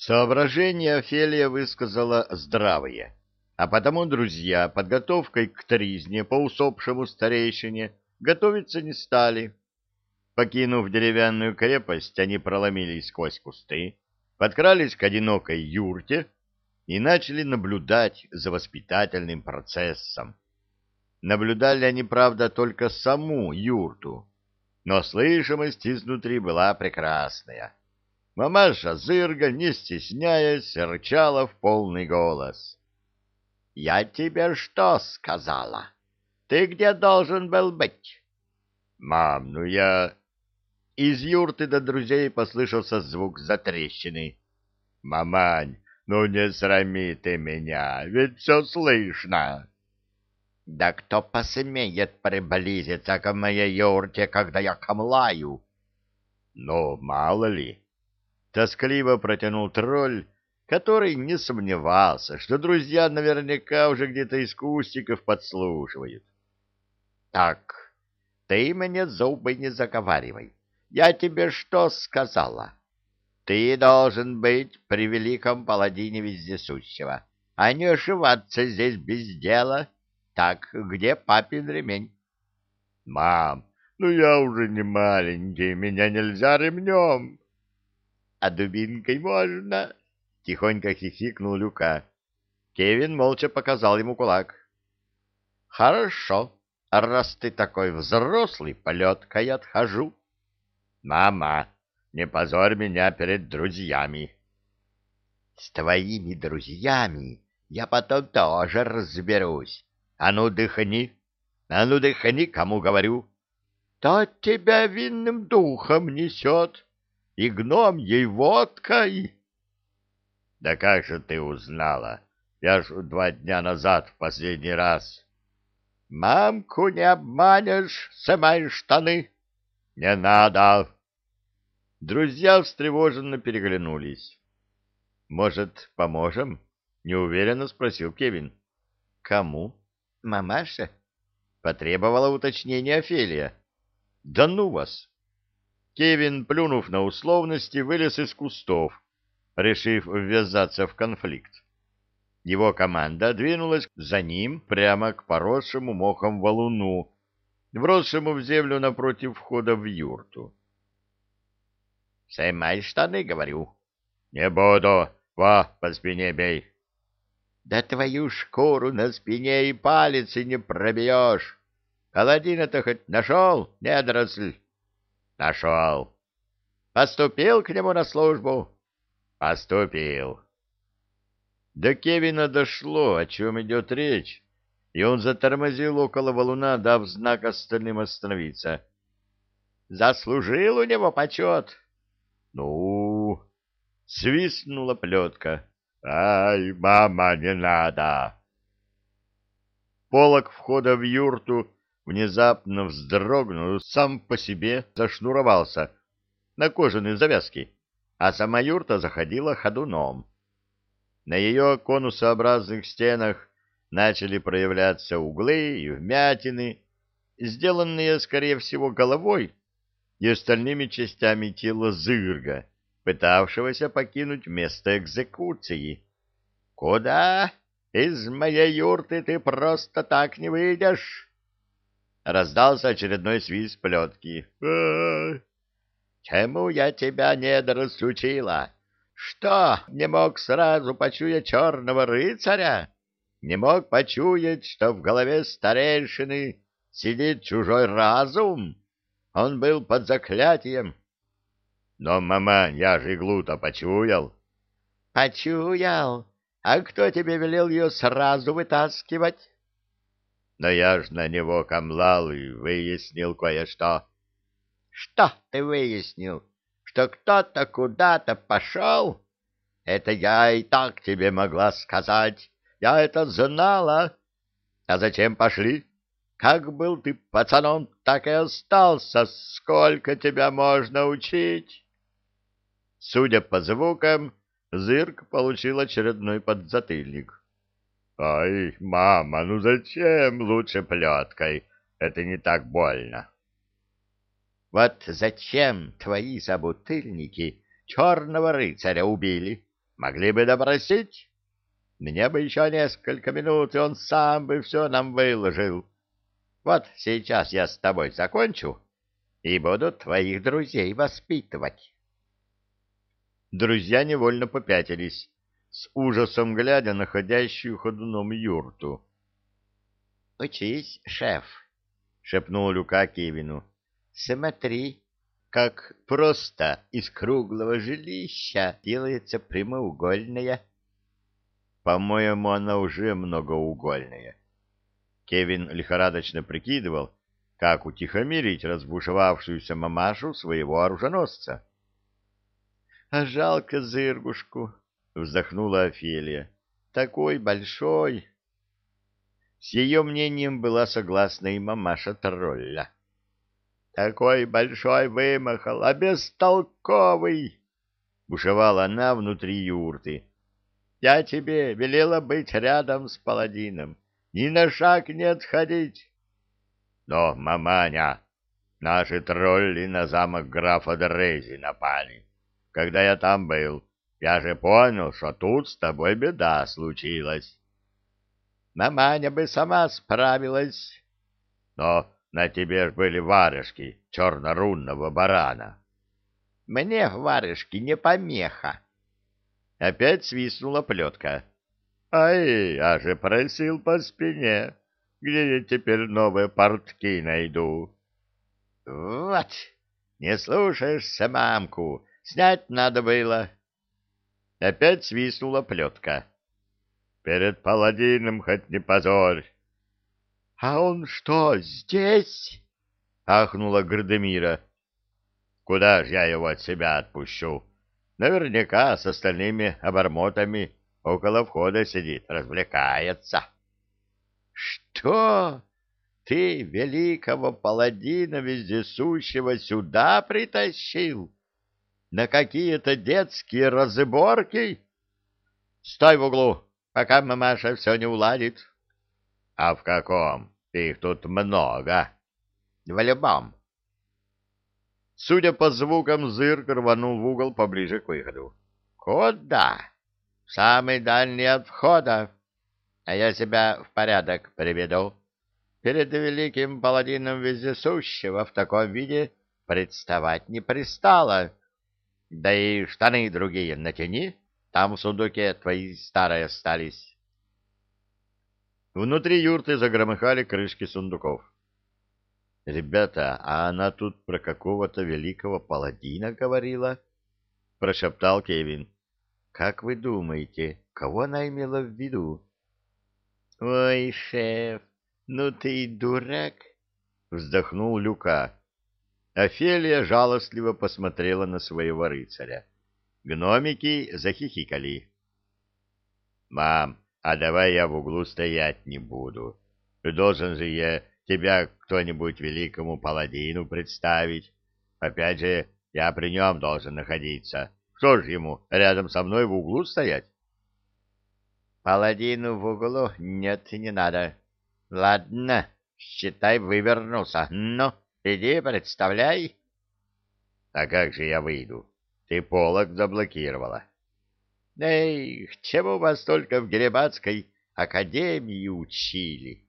Соображения Офелия высказала здравые, а потому друзья подготовкой к тризне по усопшему старейшине готовиться не стали. Покинув деревянную крепость, они проломились сквозь кусты, подкрались к одинокой юрте и начали наблюдать за воспитательным процессом. Наблюдали они, правда, только саму юрту, но слышимость изнутри была прекрасная. Мамаша Зырга, не стесняясь, рычала в полный голос. — Я тебе что сказала? Ты где должен был быть? — Мам, ну я... Из юрты до друзей послышался звук затрещины. — Мамань, ну не срами ты меня, ведь все слышно. — Да кто посмеет приблизиться к моей юрте, когда я камлаю? — Ну, мало ли. Тоскливо протянул тролль, который не сомневался, что друзья наверняка уже где-то из кустиков подслушивают. — Так, ты мне зубы не заговаривай. Я тебе что сказала? Ты должен быть при великом паладине вездесущего, а не ошиваться здесь без дела. Так, где папин ремень? — Мам, ну я уже не маленький, меня нельзя ремнем. — А дубинкой можно? — тихонько хихикнул Люка. Кевин молча показал ему кулак. — Хорошо, раз ты такой взрослый, полеткой отхожу. — Мама, не позорь меня перед друзьями. — С твоими друзьями я потом тоже разберусь. А ну, дыхни, а ну, дыхни, кому говорю. — То тебя винным духом несет. — и гном ей водкой. — Да как же ты узнала? Я ж два дня назад в последний раз. — Мамку не обманешь, сымай штаны. — Не надо. Друзья встревоженно переглянулись. — Может, поможем? — неуверенно спросил Кевин. — Кому? — Мамаша? — потребовала уточнения Офелия. — Да ну вас! Кевин, плюнув на условности, вылез из кустов, решив ввязаться в конфликт. Его команда двинулась за ним прямо к поросшему мохом валуну, вросшему в землю напротив входа в юрту. — Снимай штаны, говорю. — Не буду. Во, по спине бей. — Да твою шкуру на спине и палец и не пробьешь. Паладина-то хоть нашел, недоросль? Нашел. Поступил к нему на службу? Поступил. До Кевина дошло, о чем идет речь, и он затормозил около валуна, дав знак остальным остановиться. Заслужил у него почет. Ну, свистнула плетка. Ай, мама, не надо. Полок входа в юрту внезапно вздрогнул, сам по себе зашнуровался на кожаные завязки, а сама юрта заходила ходуном. На ее конусообразных стенах начали проявляться углы и вмятины, сделанные, скорее всего, головой и остальными частями тела зырга, пытавшегося покинуть место экзекуции. «Куда? Из моей юрты ты просто так не выйдешь!» Раздался очередной свист плетки. «Чему я тебя недорассучила? Что, не мог сразу почуять черного рыцаря? Не мог почуять, что в голове старейшины сидит чужой разум? Он был под заклятием». «Но, мама, я же иглу-то почуял». «Почуял? А кто тебе велел ее сразу вытаскивать?» Но я ж на него камлал и выяснил кое-что. — Что ты выяснил? Что кто-то куда-то пошел? Это я и так тебе могла сказать. Я это знала. А зачем пошли? Как был ты пацаном, так и остался. Сколько тебя можно учить? Судя по звукам, Зырк получил очередной подзатыльник. «Ай, мама, ну зачем лучше плеткой? Это не так больно». «Вот зачем твои собутыльники черного рыцаря убили? Могли бы допросить. Мне бы еще несколько минут, и он сам бы все нам выложил. Вот сейчас я с тобой закончу и буду твоих друзей воспитывать. Друзья невольно попятились, с ужасом глядя на ходящую ходуном юрту. — Учись, шеф, — шепнул Люка Кевину. — Смотри, как просто из круглого жилища делается прямоугольная. По-моему, она уже многоугольная. Кевин лихорадочно прикидывал, как утихомирить разбушевавшуюся мамашу своего оруженосца. — А жалко зыргушку, — вздохнула Офелия. — Такой большой. С ее мнением была согласна и мамаша тролля. — Такой большой вымахал, а бестолковый! — бушевала она внутри юрты. — Я тебе велела быть рядом с паладином, ни на шаг не отходить. — Но, маманя, наши тролли на замок графа Дрези напали. Когда я там был, я же понял, что тут с тобой беда случилась. Маманя бы сама справилась. Но на тебе ж были варежки чернорунного барана. Мне варежки не помеха. Опять свистнула плетка. Ай, я же просил по спине. Где я теперь новые портки найду? Вот, не слушаешься мамку, снять надо было. Опять свистнула плетка. Перед паладином хоть не позорь. — А он что, здесь? — ахнула Градемира. — Куда ж я его от себя отпущу? Наверняка с остальными обормотами около входа сидит, развлекается. — Что? Ты великого паладина вездесущего сюда притащил? На какие-то детские разборки? Стой в углу! пока мамаша все не уладит. — А в каком? Их тут много. — В любом. Судя по звукам, зырк рванул в угол поближе к выходу. — Куда? — Самый дальний от входа. А я себя в порядок приведу. Перед великим паладином вездесущего в таком виде представать не пристало. Да и штаны другие натяни. Там в сундуке твои старые остались. Внутри юрты загромыхали крышки сундуков. — Ребята, а она тут про какого-то великого паладина говорила? — прошептал Кевин. — Как вы думаете, кого она имела в виду? — Ой, шеф, ну ты и дурак! — вздохнул Люка. Офелия жалостливо посмотрела на своего рыцаря. Гномики захихикали. «Мам, а давай я в углу стоять не буду. Должен же я тебя кто-нибудь великому паладину представить. Опять же, я при нем должен находиться. Что ж ему, рядом со мной в углу стоять?» «Паладину в углу нет, не надо. Ладно, считай, вывернулся. Ну, иди, представляй». «А как же я выйду?» Ты полок заблокировала. Эй, чему вас только в Геребатской академии учили?